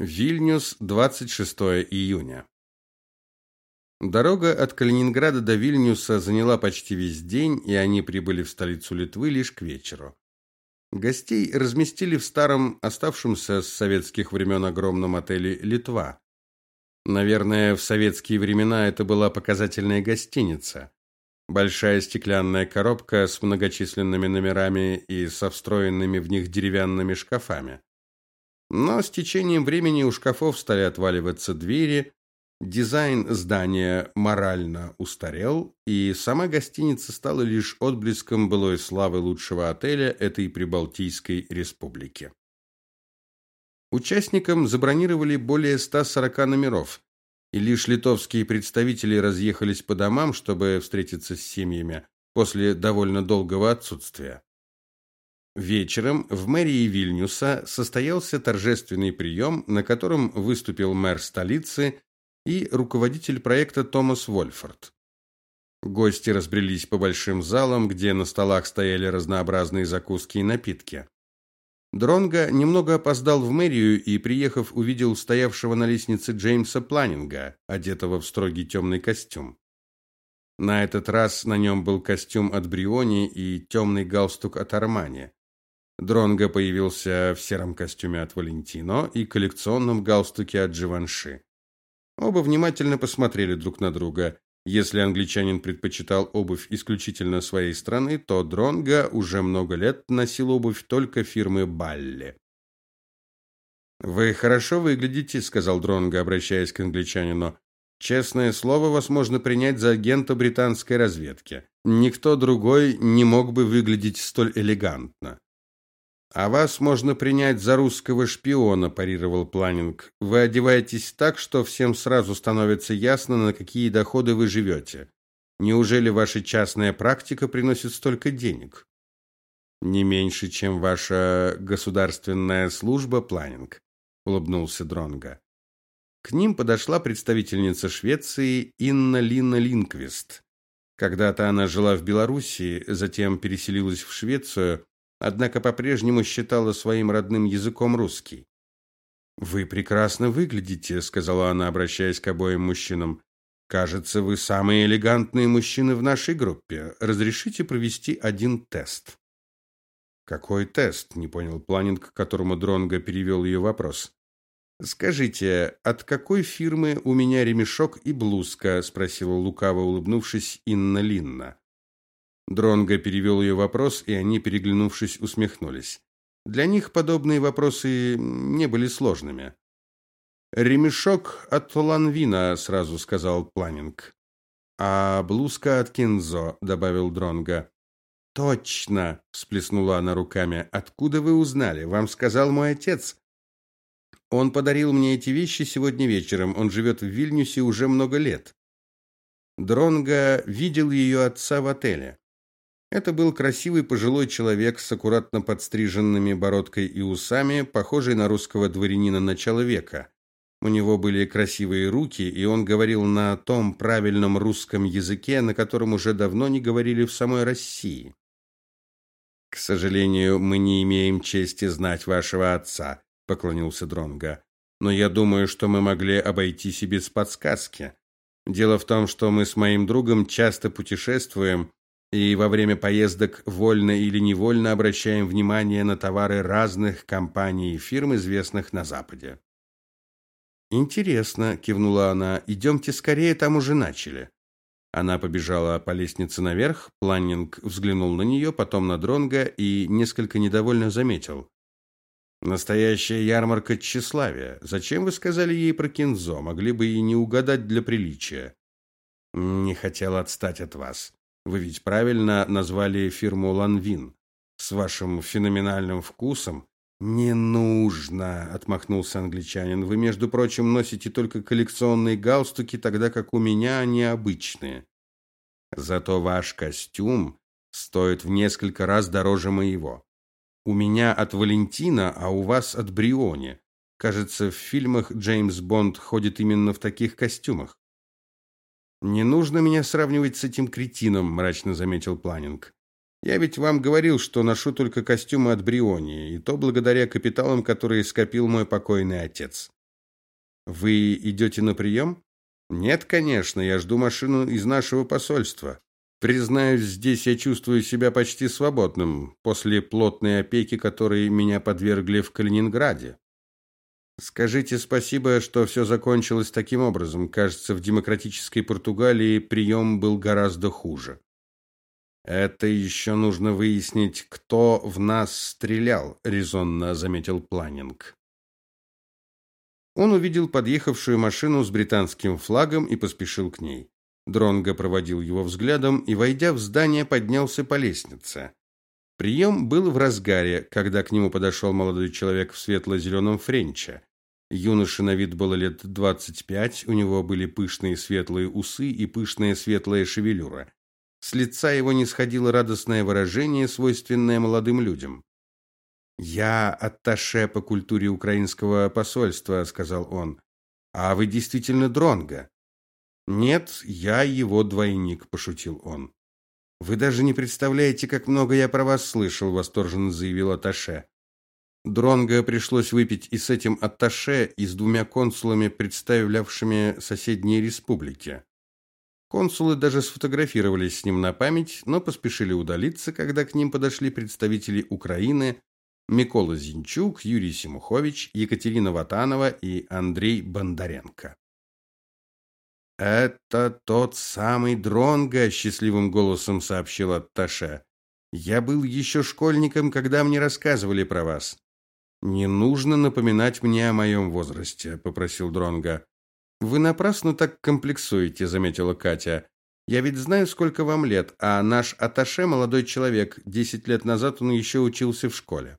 Вильнюс, 26 июня. Дорога от Калининграда до Вильнюса заняла почти весь день, и они прибыли в столицу Литвы лишь к вечеру. Гостей разместили в старом, оставшемся с советских времен огромном отеле Литва. Наверное, в советские времена это была показательная гостиница. Большая стеклянная коробка с многочисленными номерами и со встроенными в них деревянными шкафами. Но с течением времени у шкафов стали отваливаться двери, дизайн здания морально устарел, и сама гостиница стала лишь отблеском былой славы лучшего отеля этой прибалтийской республики. Участникам забронировали более 140 номеров, и лишь литовские представители разъехались по домам, чтобы встретиться с семьями после довольно долгого отсутствия. Вечером в мэрии Вильнюса состоялся торжественный прием, на котором выступил мэр столицы и руководитель проекта Томас Вольфорд. Гости разбрелись по большим залам, где на столах стояли разнообразные закуски и напитки. Дронга немного опоздал в мэрию и, приехав, увидел стоявшего на лестнице Джеймса Планинга, одетого в строгий темный костюм. На этот раз на нем был костюм от Бриони и темный галстук от Армани. Дронго появился в сером костюме от Валентино и коллекционном галстуке от Живанши. Оба внимательно посмотрели друг на друга. Если англичанин предпочитал обувь исключительно своей страны, то Дронго уже много лет носил обувь только фирмы Балли. Вы хорошо выглядите, сказал Дронго, обращаясь к англичанину. Честное слово, вас можно принять за агента британской разведки. Никто другой не мог бы выглядеть столь элегантно. А вас можно принять за русского шпиона, парировал Планинг. Вы одеваетесь так, что всем сразу становится ясно, на какие доходы вы живете. Неужели ваша частная практика приносит столько денег? Не меньше, чем ваша государственная служба, Планинг, улыбнулся Дронга. К ним подошла представительница Швеции Инна Лина Линквист. Когда-то она жила в Белоруссии, затем переселилась в Швецию однако по-прежнему считала своим родным языком русский. Вы прекрасно выглядите, сказала она, обращаясь к обоим мужчинам. Кажется, вы самые элегантные мужчины в нашей группе. Разрешите провести один тест. Какой тест? не понял Планинг, к которому Дронга перевел ее вопрос. Скажите, от какой фирмы у меня ремешок и блузка? спросила лукаво улыбнувшись Инна Линна. Дронго перевел ее вопрос, и они, переглянувшись, усмехнулись. Для них подобные вопросы не были сложными. Ремешок от Ланвина, сразу сказал Планинг. А блузка от Кинзо, добавил Дронго. Точно, всплеснула она руками. Откуда вы узнали? Вам сказал мой отец. Он подарил мне эти вещи сегодня вечером. Он живет в Вильнюсе уже много лет. Дронго видел ее отца в отеле. Это был красивый пожилой человек с аккуратно подстриженными бородкой и усами, похожий на русского дворянина начала века. У него были красивые руки, и он говорил на том правильном русском языке, на котором уже давно не говорили в самой России. К сожалению, мы не имеем чести знать вашего отца, поклонился Дронга. Но я думаю, что мы могли обойтись и без подсказки. Дело в том, что мы с моим другом часто путешествуем и во время поездок вольно или невольно обращаем внимание на товары разных компаний и фирм, известных на западе. Интересно, кивнула она. «Идемте скорее, там уже начали. Она побежала по лестнице наверх. Планнинг взглянул на нее, потом на Дронга и несколько недовольно заметил: Настоящая ярмарка тщеславия. Зачем вы сказали ей про кинзо? Могли бы и не угадать для приличия. Не хотел отстать от вас. Вы ведь правильно назвали фирму Ланвин. С вашим феноменальным вкусом не нужно, отмахнулся англичанин. Вы, между прочим, носите только коллекционные галстуки, тогда как у меня они обычные. Зато ваш костюм стоит в несколько раз дороже моего. У меня от Валентина, а у вас от Бриони. Кажется, в фильмах Джеймс Бонд ходит именно в таких костюмах. Не нужно меня сравнивать с этим кретином, мрачно заметил Планинг. Я ведь вам говорил, что ношу только костюмы от Бриони, и то благодаря капиталам, которые скопил мой покойный отец. Вы идете на прием?» «Нет, конечно, я жду машину из нашего посольства. Признаюсь, здесь я чувствую себя почти свободным после плотной опеки, которой меня подвергли в Калининграде. Скажите спасибо, что все закончилось таким образом. Кажется, в демократической Португалии прием был гораздо хуже. Это еще нужно выяснить, кто в нас стрелял, резонно заметил Планинг. Он увидел подъехавшую машину с британским флагом и поспешил к ней. Дронго проводил его взглядом и, войдя в здание, поднялся по лестнице. Прием был в разгаре, когда к нему подошел молодой человек в светло-зеленом френче. Юноше на вид было лет двадцать пять, у него были пышные светлые усы и пышная светлая шевелюра. С лица его не сходило радостное выражение, свойственное молодым людям. Я атташе по культуре украинского посольства, сказал он. А вы действительно Дронга? Нет, я его двойник, пошутил он. Вы даже не представляете, как много я про вас слышал, восторженно заявил атташе. Дронго пришлось выпить и с этим атташе, и с двумя консулами, представлявшими соседние республики. Консулы даже сфотографировались с ним на память, но поспешили удалиться, когда к ним подошли представители Украины, Микола Зинчук, Юрий Симухович, Екатерина Ватанова и Андрей Бондаренко. Это тот самый Дронга, счастливым голосом сообщил Атташе. Я был еще школьником, когда мне рассказывали про вас. Не нужно напоминать мне о моем возрасте, попросил Дронга. Вы напрасно так комплексуете, заметила Катя. Я ведь знаю, сколько вам лет, а наш Аташе молодой человек. Десять лет назад он еще учился в школе.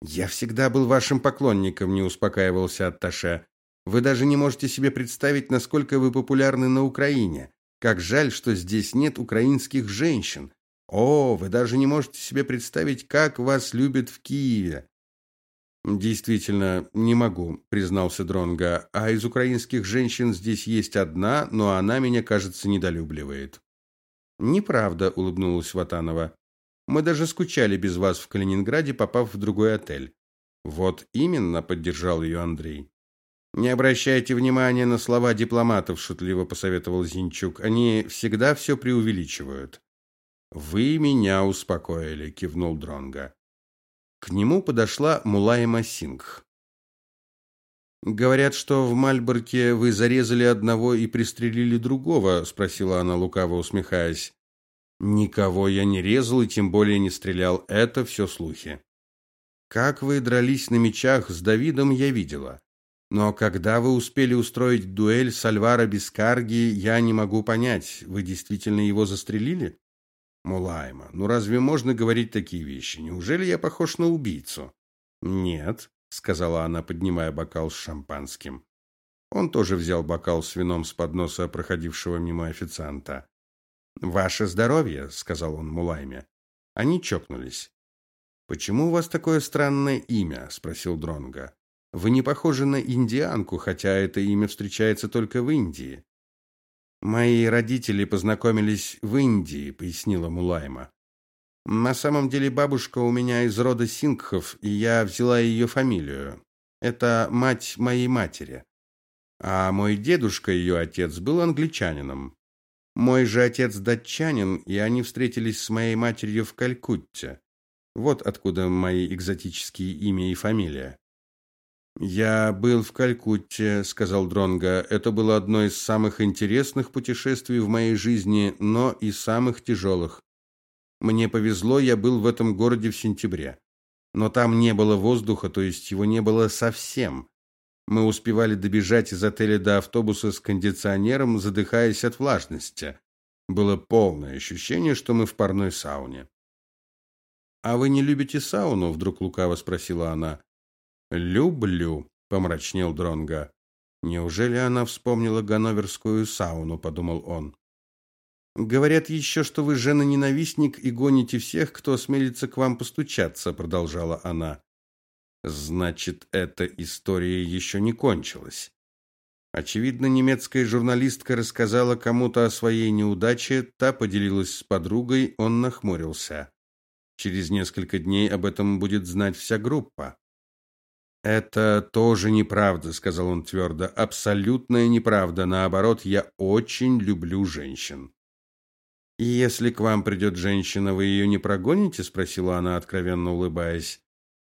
Я всегда был вашим поклонником, не успокаивался Атташе. Вы даже не можете себе представить, насколько вы популярны на Украине. Как жаль, что здесь нет украинских женщин. О, вы даже не можете себе представить, как вас любят в Киеве. Действительно, не могу, признался Дронга. А из украинских женщин здесь есть одна, но она меня, кажется, недолюбливает. Неправда, улыбнулась Ватанова. Мы даже скучали без вас в Калининграде, попав в другой отель. Вот именно, поддержал ее Андрей. Не обращайте внимания на слова дипломатов, шутливо посоветовал Зинчук. Они всегда все преувеличивают. Вы меня успокоили, кивнул Дронга. К нему подошла Мулайма Сингх. Говорят, что в Мальборке вы зарезали одного и пристрелили другого, спросила она лукаво усмехаясь. Никого я не резал и тем более не стрелял. Это все слухи. Как вы дрались на мечах с Давидом, я видела. Но когда вы успели устроить дуэль с Альваро Бискарги, я не могу понять, вы действительно его застрелили? Мулайма, ну разве можно говорить такие вещи? Неужели я похож на убийцу? Нет, сказала она, поднимая бокал с шампанским. Он тоже взял бокал с вином с подноса проходившего мимо официанта. Ваше здоровье, сказал он Мулайме. Они чокнулись. Почему у вас такое странное имя? спросил Дронга. Вы не похожи на индианку, хотя это имя встречается только в Индии. Мои родители познакомились в Индии, пояснила Мулайма. На самом деле бабушка у меня из рода сингхов, и я взяла ее фамилию. Это мать моей матери. А мой дедушка, ее отец, был англичанином. Мой же отец датчанин, и они встретились с моей матерью в Калькутте. Вот откуда мои экзотические имя и фамилия. Я был в Калькутте, сказал Дронга. Это было одно из самых интересных путешествий в моей жизни, но и самых тяжелых. Мне повезло, я был в этом городе в сентябре. Но там не было воздуха, то есть его не было совсем. Мы успевали добежать из отеля до автобуса с кондиционером, задыхаясь от влажности. Было полное ощущение, что мы в парной сауне. А вы не любите сауну? вдруг лукаво спросила она. Люблю, помрачнел Дронга. Неужели она вспомнила ганноверскую сауну, подумал он. Говорят еще, что вы жена-ненавистник и гоните всех, кто осмелится к вам постучаться, продолжала она. Значит, эта история еще не кончилась. Очевидно, немецкая журналистка рассказала кому-то о своей неудаче, та поделилась с подругой, он нахмурился. Через несколько дней об этом будет знать вся группа. Это тоже неправда, сказал он твердо. Абсолютная неправда. Наоборот, я очень люблю женщин. И если к вам придет женщина, вы ее не прогоните, спросила она, откровенно улыбаясь.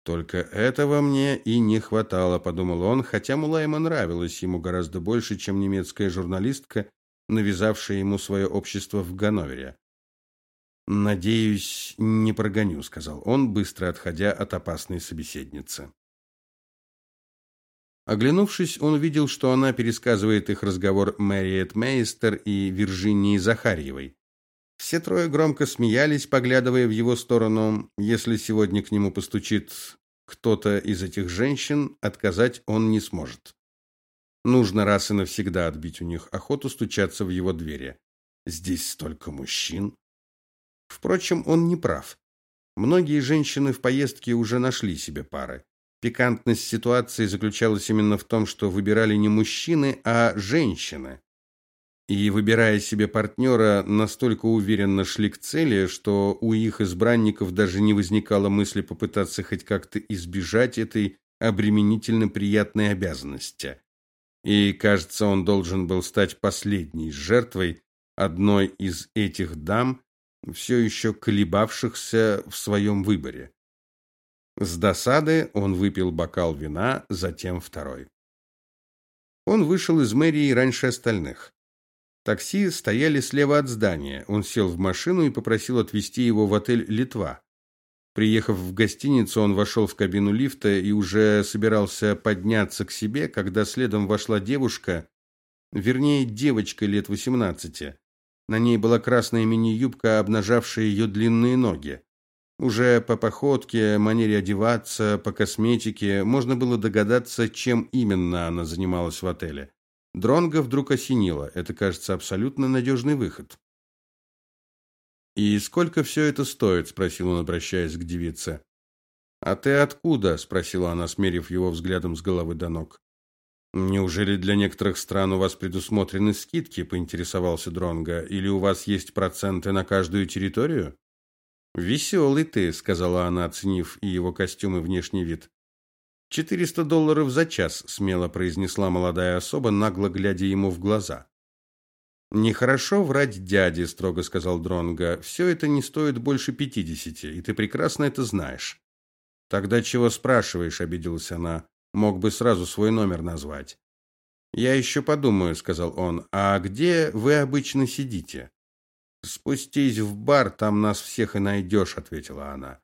Только этого мне и не хватало, подумал он, хотя Мулайма нравилась ему гораздо больше, чем немецкая журналистка, навязавшая ему свое общество в Ганновере. Надеюсь, не прогоню, сказал он, быстро отходя от опасной собеседницы. Оглянувшись, он увидел, что она пересказывает их разговор Мэриет Мейстер и Виржинии Захарьевой. Все трое громко смеялись, поглядывая в его сторону. Если сегодня к нему постучит кто-то из этих женщин, отказать он не сможет. Нужно раз и навсегда отбить у них охоту стучаться в его двери. Здесь столько мужчин. Впрочем, он не прав. Многие женщины в поездке уже нашли себе пары. Пикантность ситуации заключалась именно в том, что выбирали не мужчины, а женщины. И выбирая себе партнера, настолько уверенно шли к цели, что у их избранников даже не возникало мысли попытаться хоть как-то избежать этой обременительно приятной обязанности. И, кажется, он должен был стать последней жертвой одной из этих дам, все еще колебавшихся в своем выборе. С досады он выпил бокал вина, затем второй. Он вышел из мэрии раньше остальных. Такси стояли слева от здания. Он сел в машину и попросил отвезти его в отель Литва. Приехав в гостиницу, он вошел в кабину лифта и уже собирался подняться к себе, когда следом вошла девушка, вернее, девочка лет восемнадцати. На ней была красная мини-юбка, обнажавшая ее длинные ноги. Уже по походке, манере одеваться, по косметике можно было догадаться, чем именно она занималась в отеле. Дронга вдруг осенило. Это, кажется, абсолютно надежный выход. И сколько все это стоит, спросил он, обращаясь к девице. А ты откуда? спросила она, смерив его взглядом с головы до ног. Неужели для некоторых стран у вас предусмотрены скидки, поинтересовался Дронга, или у вас есть проценты на каждую территорию? «Веселый ты», — сказала она, оценив и его костюм, и внешний вид. «Четыреста долларов за час», — смело произнесла молодая особа, нагло глядя ему в глаза. «Нехорошо врать дяде», — строго сказал Дронга. «Все это не стоит больше пятидесяти, и ты прекрасно это знаешь». «Тогда чего спрашиваешь?» — обиделась она. «Мог бы сразу свой номер назвать». «Я еще подумаю», — сказал он. «А где вы обычно сидите?» Спустись в бар, там нас всех и найдешь», — ответила она.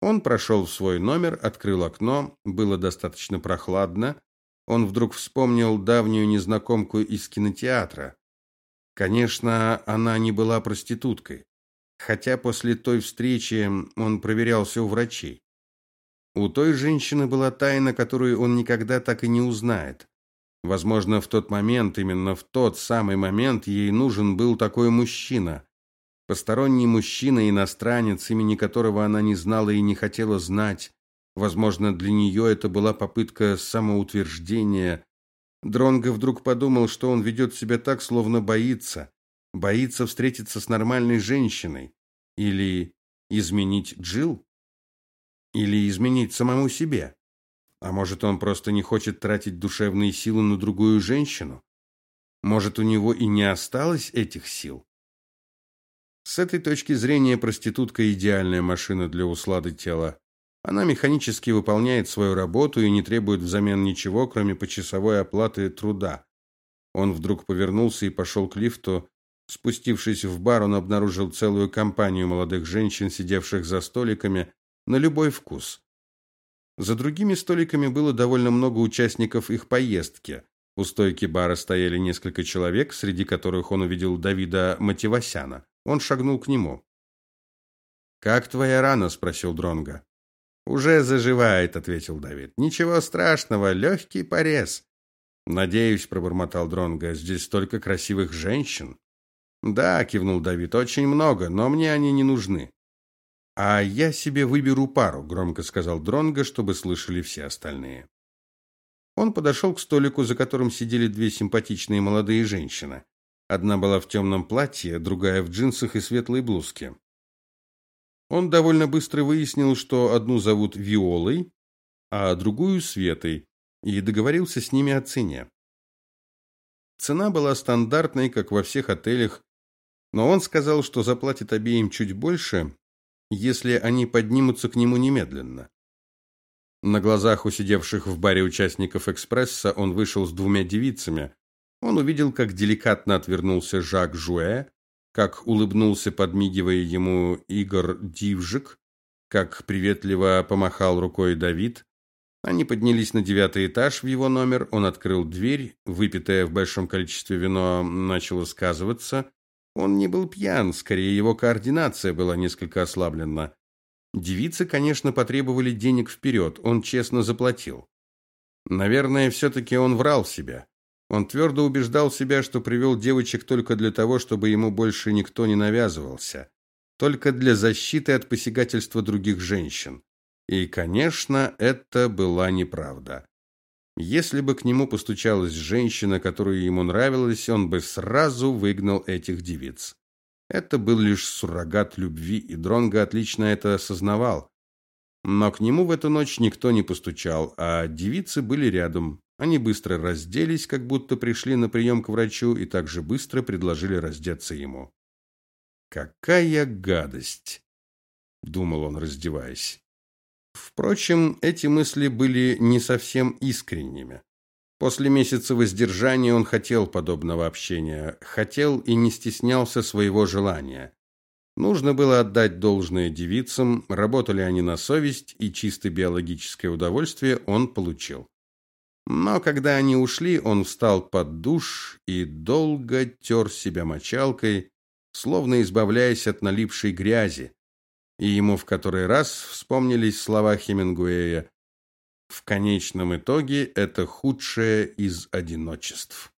Он прошел в свой номер, открыл окно, было достаточно прохладно. Он вдруг вспомнил давнюю незнакомку из кинотеатра. Конечно, она не была проституткой, хотя после той встречи он проверялся у врачей. У той женщины была тайна, которую он никогда так и не узнает. Возможно, в тот момент, именно в тот самый момент ей нужен был такой мужчина. Посторонний мужчина, иностранец, имени которого она не знала и не хотела знать. Возможно, для нее это была попытка самоутверждения. Дронго вдруг подумал, что он ведет себя так, словно боится, боится встретиться с нормальной женщиной или изменить Джил, или изменить самому себе. А может, он просто не хочет тратить душевные силы на другую женщину? Может, у него и не осталось этих сил? С этой точки зрения проститутка идеальная машина для услады тела. Она механически выполняет свою работу и не требует взамен ничего, кроме почасовой оплаты труда. Он вдруг повернулся и пошел к лифту. Спустившись в бар, он обнаружил целую компанию молодых женщин, сидевших за столиками на любой вкус. За другими столиками было довольно много участников их поездки. У стойки бара стояли несколько человек, среди которых он увидел Давида Мативасяна. Он шагнул к нему. Как твоя рана, спросил Дронга. Уже заживает, ответил Давид. Ничего страшного, легкий порез. Надеюсь, пробормотал Дронга. Здесь столько красивых женщин. Да, кивнул Давид. Очень много, но мне они не нужны. А я себе выберу пару, громко сказал Дронга, чтобы слышали все остальные. Он подошел к столику, за которым сидели две симпатичные молодые женщины. Одна была в темном платье, другая в джинсах и светлой блузке. Он довольно быстро выяснил, что одну зовут Виолой, а другую Светой, и договорился с ними о цене. Цена была стандартной, как во всех отелях, но он сказал, что заплатит обеим чуть больше, если они поднимутся к нему немедленно. На глазах у сидевших в баре участников экспресса он вышел с двумя девицами. Он увидел, как деликатно отвернулся Жак Жуэ, как улыбнулся, подмигивая ему Игорь Дивжик, как приветливо помахал рукой Давид. Они поднялись на девятый этаж в его номер, он открыл дверь, выпитое в большом количестве вино начало сказываться. Он не был пьян, скорее его координация была несколько ослаблена. Девицы, конечно, потребовали денег вперед, он честно заплатил. Наверное, все таки он врал себе. Он твердо убеждал себя, что привел девочек только для того, чтобы ему больше никто не навязывался, только для защиты от посягательства других женщин. И, конечно, это была неправда. Если бы к нему постучалась женщина, которая ему нравилась, он бы сразу выгнал этих девиц. Это был лишь суррогат любви, и Дронго отлично это осознавал. Но к нему в эту ночь никто не постучал, а девицы были рядом. Они быстро разделись, как будто пришли на прием к врачу, и также быстро предложили раздеться ему. Какая гадость, думал он, раздеваясь. Впрочем, эти мысли были не совсем искренними. После месяца воздержания он хотел подобного общения, хотел и не стеснялся своего желания. Нужно было отдать должное девицам, работали они на совесть, и чисто биологическое удовольствие он получил. Но когда они ушли, он встал под душ и долго тер себя мочалкой, словно избавляясь от налипшей грязи, и ему в который раз вспомнились слова Хемингуэя: "В конечном итоге это худшее из одиночеств".